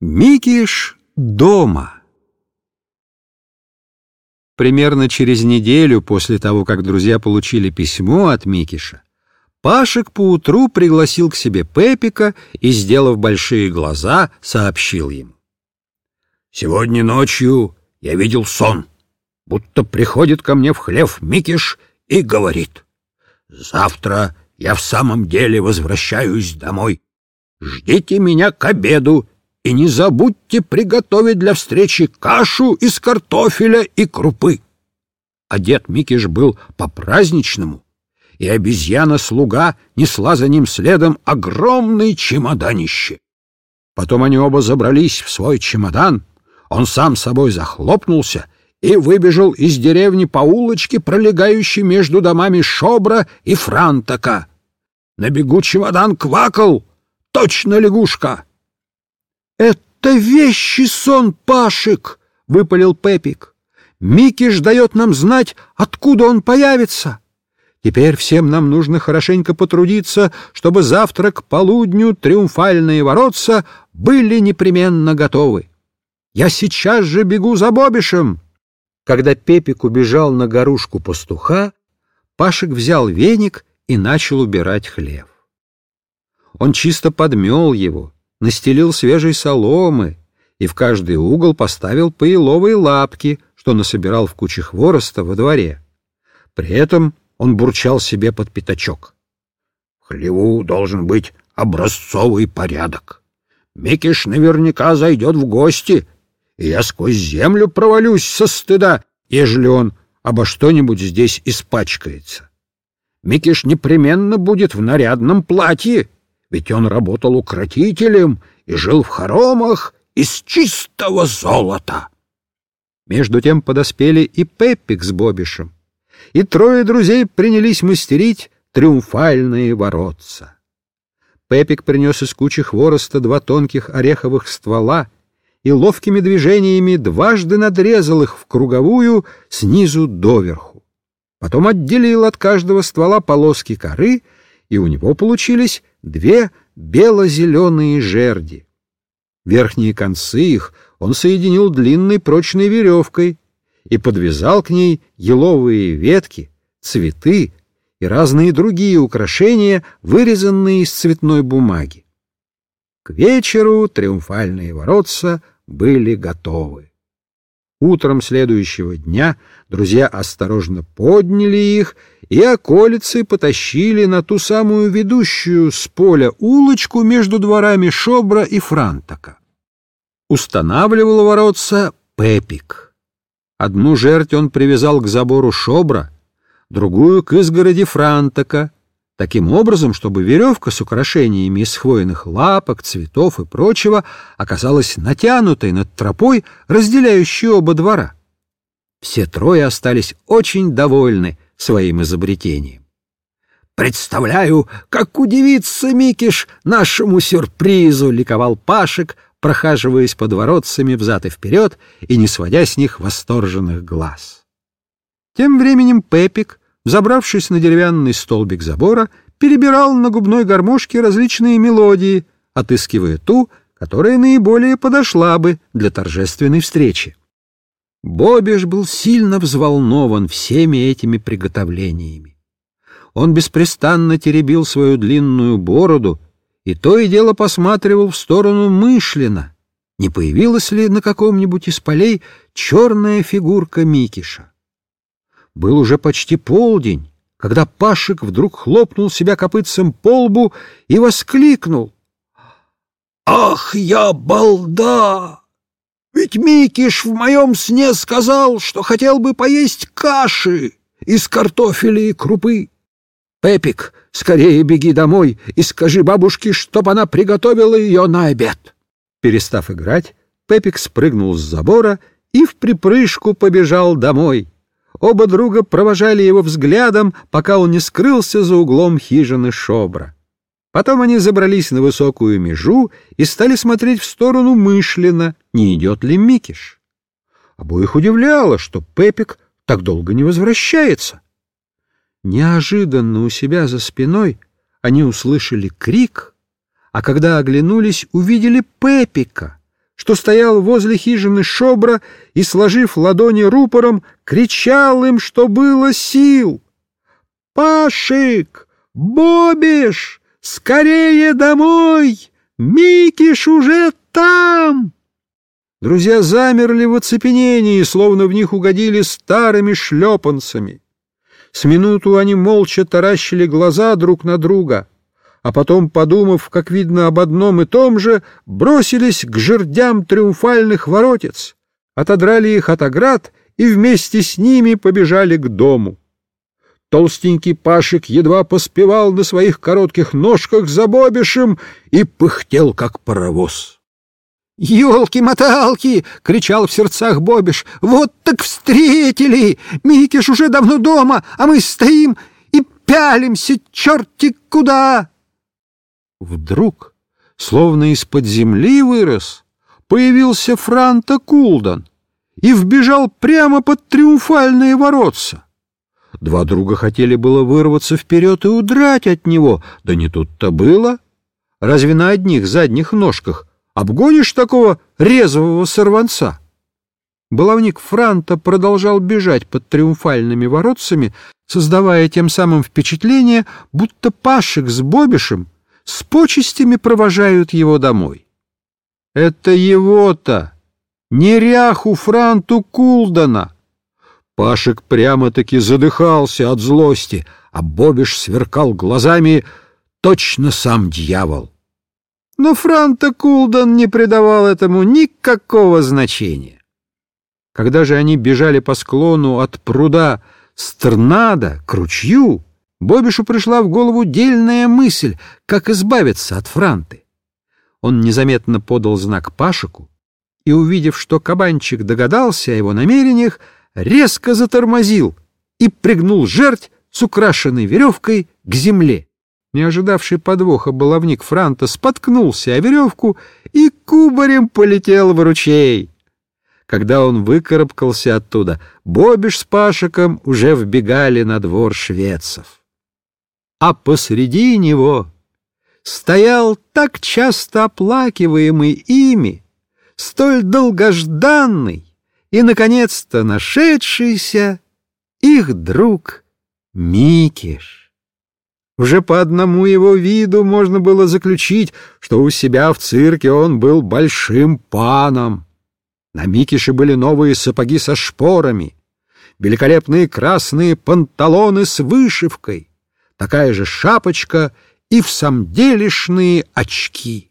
Микиш дома. Примерно через неделю после того, как друзья получили письмо от Микиша, Пашек поутру пригласил к себе Пепика и, сделав большие глаза, сообщил ему. «Сегодня ночью я видел сон, будто приходит ко мне в хлев Микиш и говорит, «Завтра я в самом деле возвращаюсь домой. Ждите меня к обеду и не забудьте приготовить для встречи кашу из картофеля и крупы. А дед Микиш был по-праздничному, и обезьяна-слуга несла за ним следом огромный чемоданище. Потом они оба забрались в свой чемодан, он сам собой захлопнулся и выбежал из деревни по улочке, пролегающей между домами Шобра и Франтака. На бегу чемодан квакал, точно лягушка. «Это вещий сон, Пашек!» — выпалил Пепик. «Микиш дает нам знать, откуда он появится. Теперь всем нам нужно хорошенько потрудиться, чтобы завтра к полудню триумфальные воротца были непременно готовы. Я сейчас же бегу за Бобишем!» Когда Пепик убежал на горушку пастуха, Пашек взял веник и начал убирать хлев. Он чисто подмел его, настелил свежей соломы и в каждый угол поставил по еловой лапке, что насобирал в куче хвороста во дворе. При этом он бурчал себе под пятачок. В хлеву должен быть образцовый порядок. Микиш наверняка зайдет в гости, и я сквозь землю провалюсь со стыда, ежели он обо что-нибудь здесь испачкается. Микиш непременно будет в нарядном платье, ведь он работал укротителем и жил в хоромах из чистого золота. Между тем подоспели и Пеппик с Бобишем, и трое друзей принялись мастерить триумфальные воротца. Пепик принес из кучи хвороста два тонких ореховых ствола и ловкими движениями дважды надрезал их в круговую снизу доверху. Потом отделил от каждого ствола полоски коры, и у него получились две бело-зеленые жерди. Верхние концы их он соединил длинной прочной веревкой и подвязал к ней еловые ветки, цветы и разные другие украшения, вырезанные из цветной бумаги. К вечеру триумфальные воротца были готовы. Утром следующего дня друзья осторожно подняли их и околицы потащили на ту самую ведущую с поля улочку между дворами Шобра и Франтака. Устанавливал воротца Пепик. Одну жерть он привязал к забору Шобра, другую — к изгороди Франтака, таким образом, чтобы веревка с украшениями из хвойных лапок, цветов и прочего оказалась натянутой над тропой, разделяющей оба двора. Все трое остались очень довольны своим изобретением. «Представляю, как удивится Микиш нашему сюрпризу!» — ликовал Пашек, прохаживаясь под воротцами взад и вперед и не сводя с них восторженных глаз. Тем временем Пепик — забравшись на деревянный столбик забора, перебирал на губной гармошке различные мелодии, отыскивая ту, которая наиболее подошла бы для торжественной встречи. Бобиш был сильно взволнован всеми этими приготовлениями. Он беспрестанно теребил свою длинную бороду и то и дело посматривал в сторону Мышлина, не появилась ли на каком-нибудь из полей черная фигурка Микиша. Был уже почти полдень, когда Пашек вдруг хлопнул себя копытцем по лбу и воскликнул. «Ах, я балда! Ведь Микиш в моем сне сказал, что хотел бы поесть каши из картофеля и крупы. Пепик, скорее беги домой и скажи бабушке, чтоб она приготовила ее на обед». Перестав играть, Пепик спрыгнул с забора и в припрыжку побежал домой — Оба друга провожали его взглядом, пока он не скрылся за углом хижины Шобра. Потом они забрались на высокую межу и стали смотреть в сторону Мышлина, не идет ли Микиш. Обоих удивляло, что Пепик так долго не возвращается. Неожиданно у себя за спиной они услышали крик, а когда оглянулись, увидели Пепика, что стоял возле хижины Шобра и, сложив ладони рупором, кричал им, что было сил. «Пашик! Бобиш! Скорее домой! Микиш уже там!» Друзья замерли в оцепенении, словно в них угодили старыми шлепанцами. С минуту они молча таращили глаза друг на друга — а потом, подумав, как видно, об одном и том же, бросились к жердям триумфальных воротец, отодрали их от оград и вместе с ними побежали к дому. Толстенький Пашик едва поспевал на своих коротких ножках за Бобишем и пыхтел, как паровоз. «Елки-моталки!» — кричал в сердцах Бобиш. «Вот так встретили! Микиш уже давно дома, а мы стоим и пялимся черти куда!» Вдруг, словно из-под земли вырос, появился Франта Кулдан и вбежал прямо под триумфальные воротца. Два друга хотели было вырваться вперед и удрать от него, да не тут-то было. Разве на одних задних ножках обгонишь такого резвого сорванца? Баловник Франта продолжал бежать под триумфальными воротцами, создавая тем самым впечатление, будто Пашек с Бобишем с почестями провожают его домой. Это его-то, неряху Франту Кулдана. Пашек прямо-таки задыхался от злости, а Бобиш сверкал глазами точно сам дьявол. Но Франта Кулдан не придавал этому никакого значения. Когда же они бежали по склону от пруда Стернада к ручью, Бобишу пришла в голову дельная мысль, как избавиться от Франты. Он незаметно подал знак Пашику и, увидев, что кабанчик догадался о его намерениях, резко затормозил и пригнул жерть с украшенной веревкой к земле. Не ожидавший подвоха баловник Франта споткнулся о веревку и кубарем полетел в ручей. Когда он выкарабкался оттуда, Бобиш с Пашиком уже вбегали на двор шведцев а посреди него стоял так часто оплакиваемый ими, столь долгожданный и, наконец-то, нашедшийся их друг Микиш. Уже по одному его виду можно было заключить, что у себя в цирке он был большим паном. На Микише были новые сапоги со шпорами, великолепные красные панталоны с вышивкой — такая же шапочка и в самом делешные очки.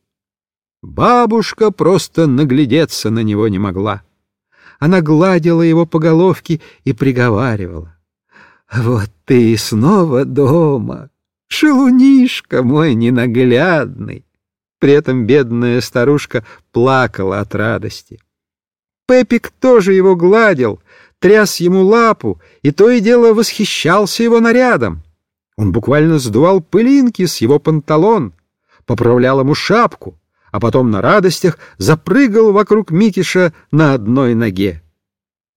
Бабушка просто наглядеться на него не могла. Она гладила его по головке и приговаривала. «Вот ты и снова дома, шелунишка мой ненаглядный!» При этом бедная старушка плакала от радости. Пепик тоже его гладил, тряс ему лапу и то и дело восхищался его нарядом. Он буквально сдувал пылинки с его панталон, поправлял ему шапку, а потом на радостях запрыгал вокруг Микиша на одной ноге.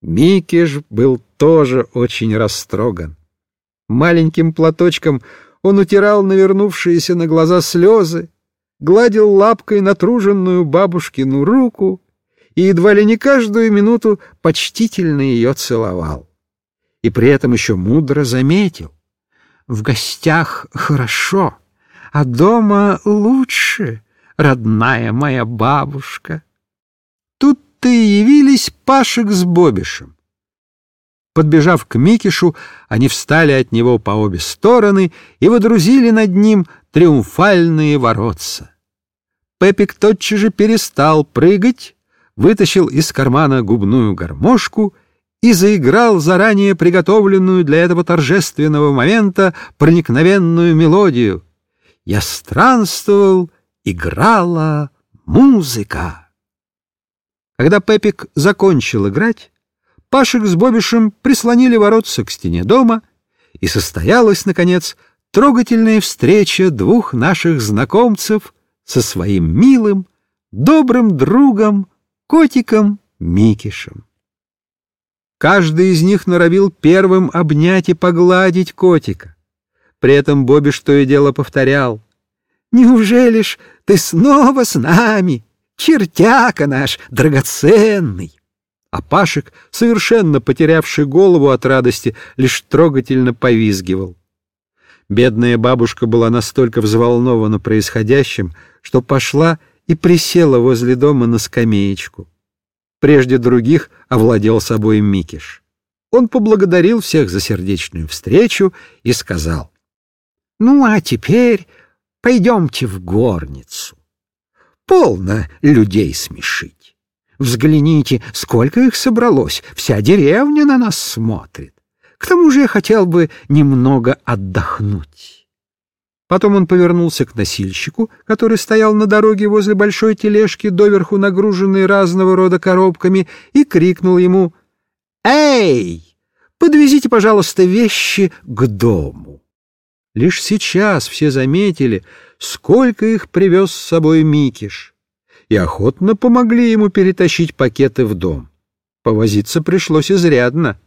Микиш был тоже очень растроган. Маленьким платочком он утирал навернувшиеся на глаза слезы, гладил лапкой натруженную бабушкину руку и едва ли не каждую минуту почтительно ее целовал. И при этом еще мудро заметил в гостях хорошо, а дома лучше, родная моя бабушка. Тут-то и явились Пашек с Бобишем. Подбежав к Микишу, они встали от него по обе стороны и водрузили над ним триумфальные воротца. Пепик тотчас же перестал прыгать, вытащил из кармана губную гармошку — и заиграл заранее приготовленную для этого торжественного момента проникновенную мелодию. Я странствовал, играла музыка. Когда Пепик закончил играть, Пашек с Бобишем прислонили воротца к стене дома, и состоялась, наконец, трогательная встреча двух наших знакомцев со своим милым, добрым другом, котиком Микишем. Каждый из них норовил первым обнять и погладить котика. При этом Бобби что и дело повторял. «Неужели ж ты снова с нами? чертяка наш драгоценный. А Пашек, совершенно потерявший голову от радости, лишь трогательно повизгивал. Бедная бабушка была настолько взволнована происходящим, что пошла и присела возле дома на скамеечку. Прежде других овладел собой Микиш. Он поблагодарил всех за сердечную встречу и сказал, «Ну, а теперь пойдемте в горницу. Полно людей смешить. Взгляните, сколько их собралось, вся деревня на нас смотрит. К тому же я хотел бы немного отдохнуть». Потом он повернулся к носильщику, который стоял на дороге возле большой тележки, доверху нагруженной разного рода коробками, и крикнул ему «Эй, подвезите, пожалуйста, вещи к дому». Лишь сейчас все заметили, сколько их привез с собой Микиш, и охотно помогли ему перетащить пакеты в дом. Повозиться пришлось изрядно.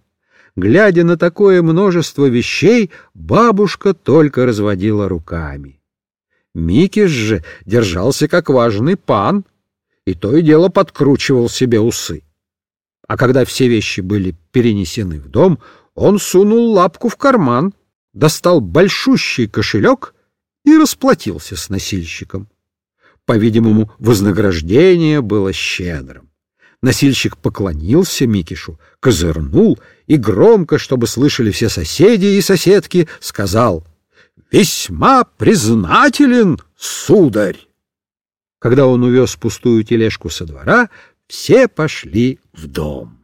Глядя на такое множество вещей, бабушка только разводила руками. Микиш же держался как важный пан, и то и дело подкручивал себе усы. А когда все вещи были перенесены в дом, он сунул лапку в карман, достал большущий кошелек и расплатился с носильщиком. По-видимому, вознаграждение было щедрым. Носильщик поклонился Микишу, козырнул и громко, чтобы слышали все соседи и соседки, сказал «Весьма признателен, сударь!» Когда он увез пустую тележку со двора, все пошли в дом.